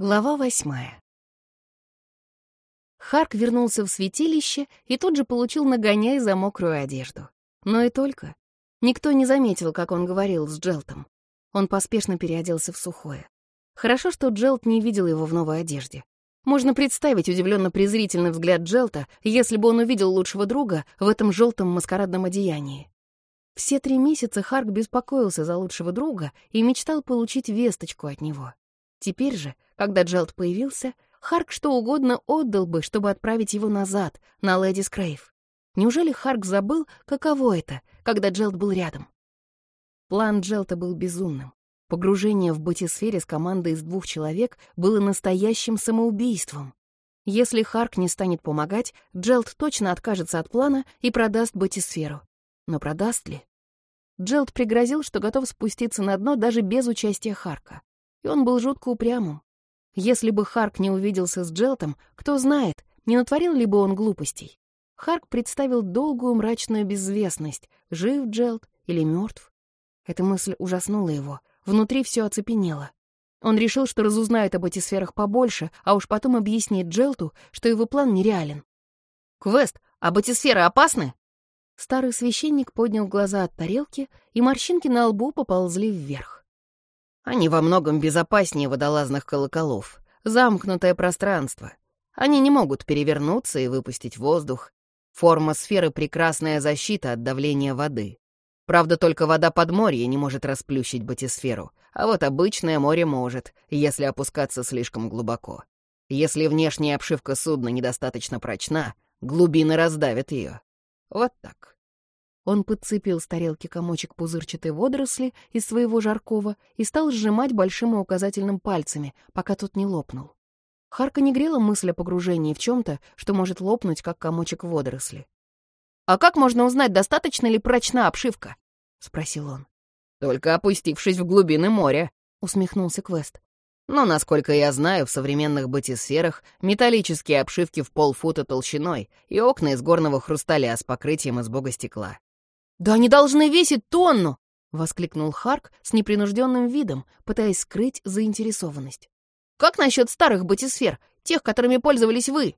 Глава восьмая. Харк вернулся в святилище и тут же получил нагоняй за мокрую одежду. Но и только. Никто не заметил, как он говорил с Джелтом. Он поспешно переоделся в сухое. Хорошо, что Джелт не видел его в новой одежде. Можно представить удивленно презрительный взгляд Джелта, если бы он увидел лучшего друга в этом желтом маскарадном одеянии. Все три месяца Харк беспокоился за лучшего друга и мечтал получить весточку от него. Теперь же, когда Джелд появился, Харк что угодно отдал бы, чтобы отправить его назад, на Леди Скрейв. Неужели Харк забыл, каково это, когда Джелд был рядом? План Джелта был безумным. Погружение в бытисфере с командой из двух человек было настоящим самоубийством. Если Харк не станет помогать, Джелд точно откажется от плана и продаст бытисферу. Но продаст ли? Джелд пригрозил, что готов спуститься на дно даже без участия Харка и он был жутко упрямым. Если бы Харк не увиделся с Джелтом, кто знает, не натворил ли бы он глупостей. Харк представил долгую мрачную безвестность, жив Джелт или мертв. Эта мысль ужаснула его, внутри все оцепенело. Он решил, что разузнает об этих сферах побольше, а уж потом объяснит Джелту, что его план нереален. «Квест, а батисферы опасны?» Старый священник поднял глаза от тарелки, и морщинки на лбу поползли вверх. Они во многом безопаснее водолазных колоколов. Замкнутое пространство. Они не могут перевернуться и выпустить воздух. Форма сферы — прекрасная защита от давления воды. Правда, только вода подморья не может расплющить батисферу, а вот обычное море может, если опускаться слишком глубоко. Если внешняя обшивка судна недостаточно прочна, глубины раздавят ее. Вот так. Он подцепил с тарелки комочек пузырчатой водоросли из своего жаркого и стал сжимать большим и указательным пальцами, пока тот не лопнул. Харка не грела мысль о погружении в чем-то, что может лопнуть, как комочек водоросли. «А как можно узнать, достаточно ли прочна обшивка?» — спросил он. «Только опустившись в глубины моря», — усмехнулся Квест. «Но, насколько я знаю, в современных батисферах металлические обшивки в полфута толщиной и окна из горного хрусталя с покрытием из бога стекла. «Да они должны весить тонну!» — воскликнул Харк с непринужденным видом, пытаясь скрыть заинтересованность. «Как насчет старых батисфер, тех, которыми пользовались вы?»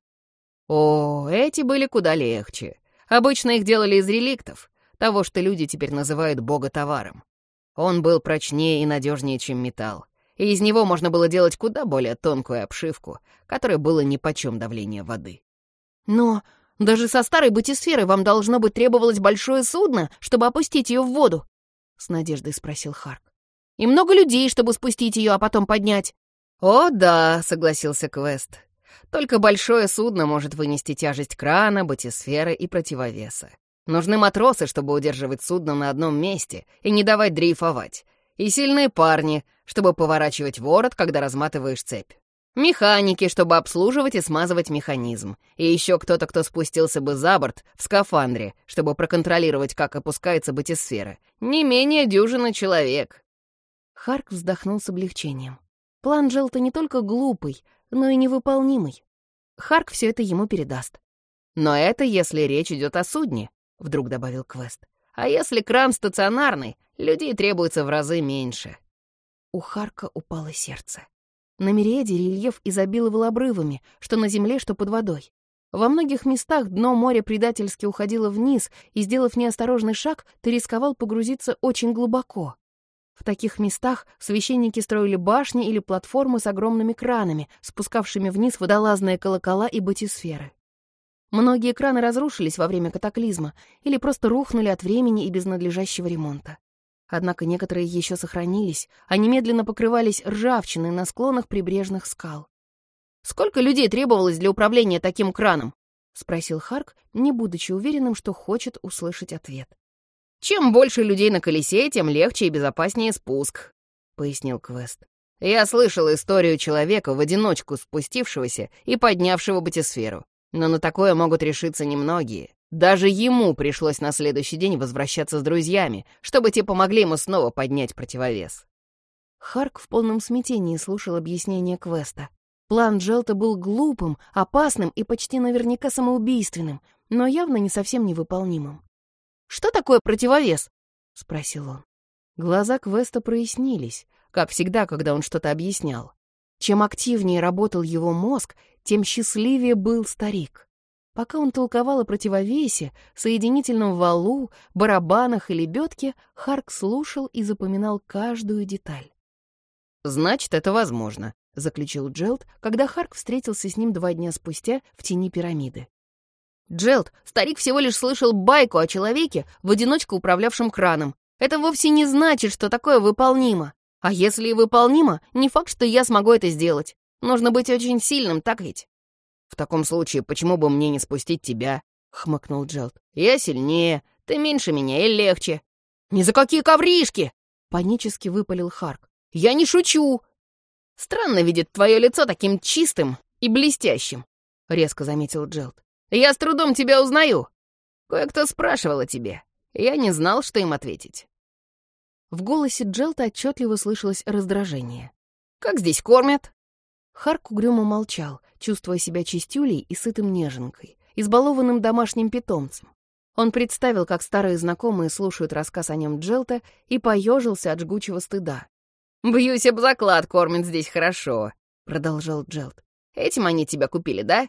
«О, эти были куда легче. Обычно их делали из реликтов, того, что люди теперь называют бога-товаром. Он был прочнее и надежнее, чем металл, и из него можно было делать куда более тонкую обшивку, которой было нипочем давление воды. Но даже со старой батисферой вам, должно быть, требовалось большое судно, чтобы опустить ее в воду?» — с надеждой спросил Харк. «И много людей, чтобы спустить ее, а потом поднять». «О, да», — согласился Квест. «Только большое судно может вынести тяжесть крана, батисферы и противовеса. Нужны матросы, чтобы удерживать судно на одном месте и не давать дрейфовать. И сильные парни, чтобы поворачивать ворот, когда разматываешь цепь. Механики, чтобы обслуживать и смазывать механизм. И еще кто-то, кто спустился бы за борт в скафандре, чтобы проконтролировать, как опускается батисфера. Не менее дюжины человек. Харк вздохнул с облегчением. План Джелта не только глупый, но и невыполнимый. Харк все это ему передаст. «Но это если речь идет о судне», — вдруг добавил Квест. «А если кран стационарный, людей требуется в разы меньше». У Харка упало сердце. На Мириэде рельеф изобиловал обрывами, что на земле, что под водой. Во многих местах дно моря предательски уходило вниз, и, сделав неосторожный шаг, ты рисковал погрузиться очень глубоко. В таких местах священники строили башни или платформы с огромными кранами, спускавшими вниз водолазные колокола и батисферы. Многие краны разрушились во время катаклизма или просто рухнули от времени и без надлежащего ремонта. Однако некоторые еще сохранились, они медленно покрывались ржавчиной на склонах прибрежных скал. «Сколько людей требовалось для управления таким краном?» — спросил Харк, не будучи уверенным, что хочет услышать ответ. «Чем больше людей на колесе, тем легче и безопаснее спуск», — пояснил Квест. «Я слышал историю человека, в одиночку спустившегося и поднявшего батисферу, но на такое могут решиться немногие. Даже ему пришлось на следующий день возвращаться с друзьями, чтобы те помогли ему снова поднять противовес. Харк в полном смятении слушал объяснение Квеста. План Джелта был глупым, опасным и почти наверняка самоубийственным, но явно не совсем невыполнимым. «Что такое противовес?» — спросил он. Глаза Квеста прояснились, как всегда, когда он что-то объяснял. Чем активнее работал его мозг, тем счастливее был старик. Пока он толковал о противовесе, соединительном валу, барабанах и лебедке, Харк слушал и запоминал каждую деталь. «Значит, это возможно», — заключил Джелд, когда Харк встретился с ним два дня спустя в тени пирамиды. «Джелд, старик всего лишь слышал байку о человеке, в одиночку управлявшем краном. Это вовсе не значит, что такое выполнимо. А если и выполнимо, не факт, что я смогу это сделать. Нужно быть очень сильным, так ведь?» «В таком случае, почему бы мне не спустить тебя?» — хмыкнул Джелд. «Я сильнее, ты меньше меня и легче». «Ни за какие ковришки!» — панически выпалил Харк. «Я не шучу!» «Странно видеть твое лицо таким чистым и блестящим», — резко заметил Джелд. «Я с трудом тебя узнаю. Кое-кто спрашивал о тебе. Я не знал, что им ответить». В голосе Джелта отчетливо слышалось раздражение. «Как здесь кормят?» Харк угрюмо молчал, чувствуя себя чистюлей и сытым неженкой, избалованным домашним питомцем. Он представил, как старые знакомые слушают рассказ о нем Джелта и поежился от жгучего стыда. «Бьюсь об заклад, кормят здесь хорошо», — продолжал Джелт. «Этим они тебя купили, да?»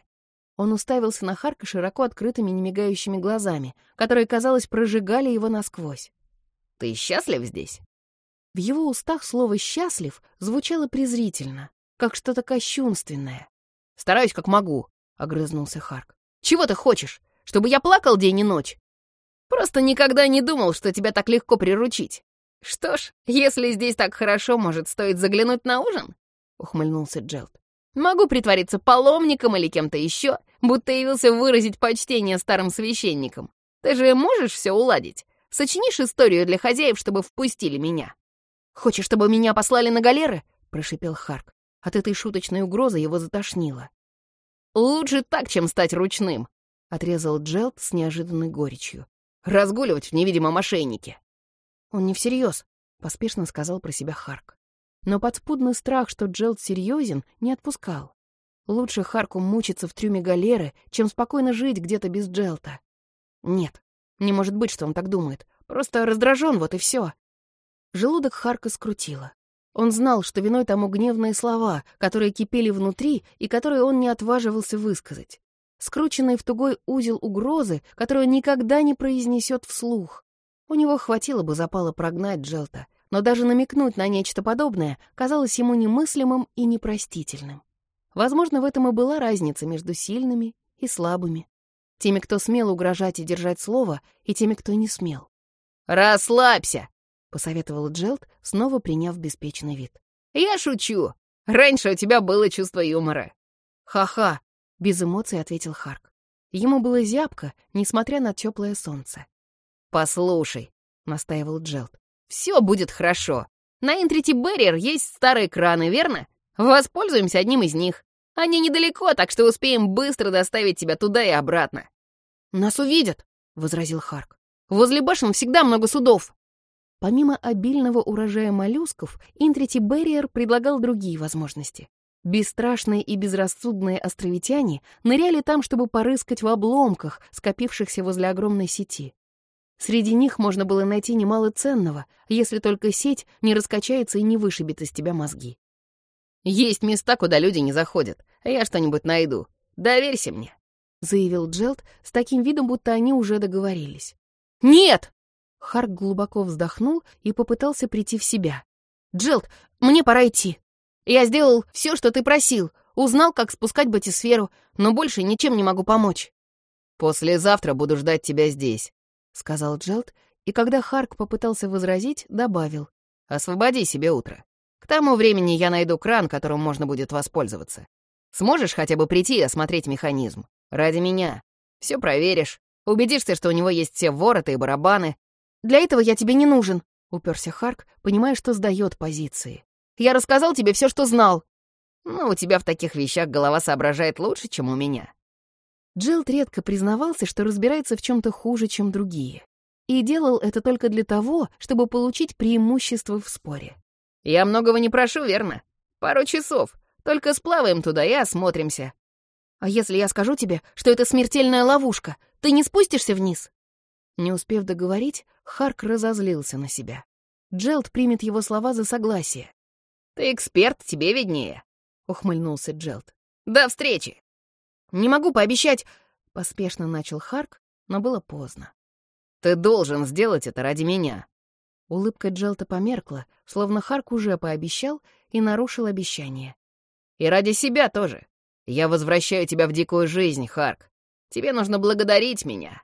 Он уставился на Харка широко открытыми немигающими глазами, которые, казалось, прожигали его насквозь. «Ты счастлив здесь?» В его устах слово «счастлив» звучало презрительно, как что-то кощунственное. «Стараюсь, как могу», — огрызнулся Харк. «Чего ты хочешь? Чтобы я плакал день и ночь? Просто никогда не думал, что тебя так легко приручить. Что ж, если здесь так хорошо, может, стоит заглянуть на ужин?» — ухмыльнулся Джелд. «Могу притвориться паломником или кем-то еще, будто явился выразить почтение старым священникам. Ты же можешь все уладить? Сочинишь историю для хозяев, чтобы впустили меня?» «Хочешь, чтобы меня послали на галеры?» — прошипел Харк. От этой шуточной угрозы его затошнило. «Лучше так, чем стать ручным», — отрезал Джелд с неожиданной горечью. «Разгуливать в невидимом ошейнике». «Он не всерьез», — поспешно сказал про себя Харк. Но подспудный страх, что Джелд серьезен, не отпускал. Лучше Харку мучиться в трюме галеры, чем спокойно жить где-то без Джелта. Нет, не может быть, что он так думает. Просто раздражен, вот и все. Желудок Харка скрутило. Он знал, что виной тому гневные слова, которые кипели внутри и которые он не отваживался высказать. Скрученный в тугой узел угрозы, которую никогда не произнесет вслух. У него хватило бы запала прогнать Джелта, но даже намекнуть на нечто подобное казалось ему немыслимым и непростительным. Возможно, в этом и была разница между сильными и слабыми. Теми, кто смел угрожать и держать слово, и теми, кто не смел. «Расслабься!» Посоветовал Джелд, снова приняв беспечный вид. «Я шучу. Раньше у тебя было чувство юмора». «Ха-ха», — без эмоций ответил Харк. Ему было зябко, несмотря на теплое солнце. «Послушай», — настаивал Джелд, — «все будет хорошо. На Интрити Берриер есть старые краны, верно? Воспользуемся одним из них. Они недалеко, так что успеем быстро доставить тебя туда и обратно». «Нас увидят», — возразил Харк. «Возле башен всегда много судов». Помимо обильного урожая моллюсков, Интрити Берриер предлагал другие возможности. Бесстрашные и безрассудные островитяне ныряли там, чтобы порыскать в обломках, скопившихся возле огромной сети. Среди них можно было найти немало ценного, если только сеть не раскачается и не вышибет из тебя мозги. «Есть места, куда люди не заходят, я что-нибудь найду. Доверься мне», — заявил Джелд с таким видом, будто они уже договорились. «Нет!» Харк глубоко вздохнул и попытался прийти в себя. «Джилд, мне пора идти. Я сделал все, что ты просил, узнал, как спускать батисферу, но больше ничем не могу помочь». «Послезавтра буду ждать тебя здесь», — сказал Джелд, и когда Харк попытался возразить, добавил. «Освободи себе утро. К тому времени я найду кран, которым можно будет воспользоваться. Сможешь хотя бы прийти и осмотреть механизм? Ради меня. Все проверишь, убедишься, что у него есть все вороты и барабаны, для этого я тебе не нужен», — уперся Харк, понимая, что сдает позиции. «Я рассказал тебе все, что знал». «Ну, у тебя в таких вещах голова соображает лучше, чем у меня». Джилд редко признавался, что разбирается в чем то хуже, чем другие. И делал это только для того, чтобы получить преимущество в споре. «Я многого не прошу, верно? Пару часов. Только сплаваем туда и осмотримся». «А если я скажу тебе, что это смертельная ловушка, ты не спустишься вниз?» Не успев договорить, Харк разозлился на себя. Джелд примет его слова за согласие. «Ты эксперт, тебе виднее», — ухмыльнулся Джелт. «До встречи!» «Не могу пообещать...» — поспешно начал Харк, но было поздно. «Ты должен сделать это ради меня». Улыбка Джелта померкла, словно Харк уже пообещал и нарушил обещание. «И ради себя тоже. Я возвращаю тебя в дикую жизнь, Харк. Тебе нужно благодарить меня.